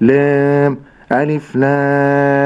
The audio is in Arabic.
لام ألف لام.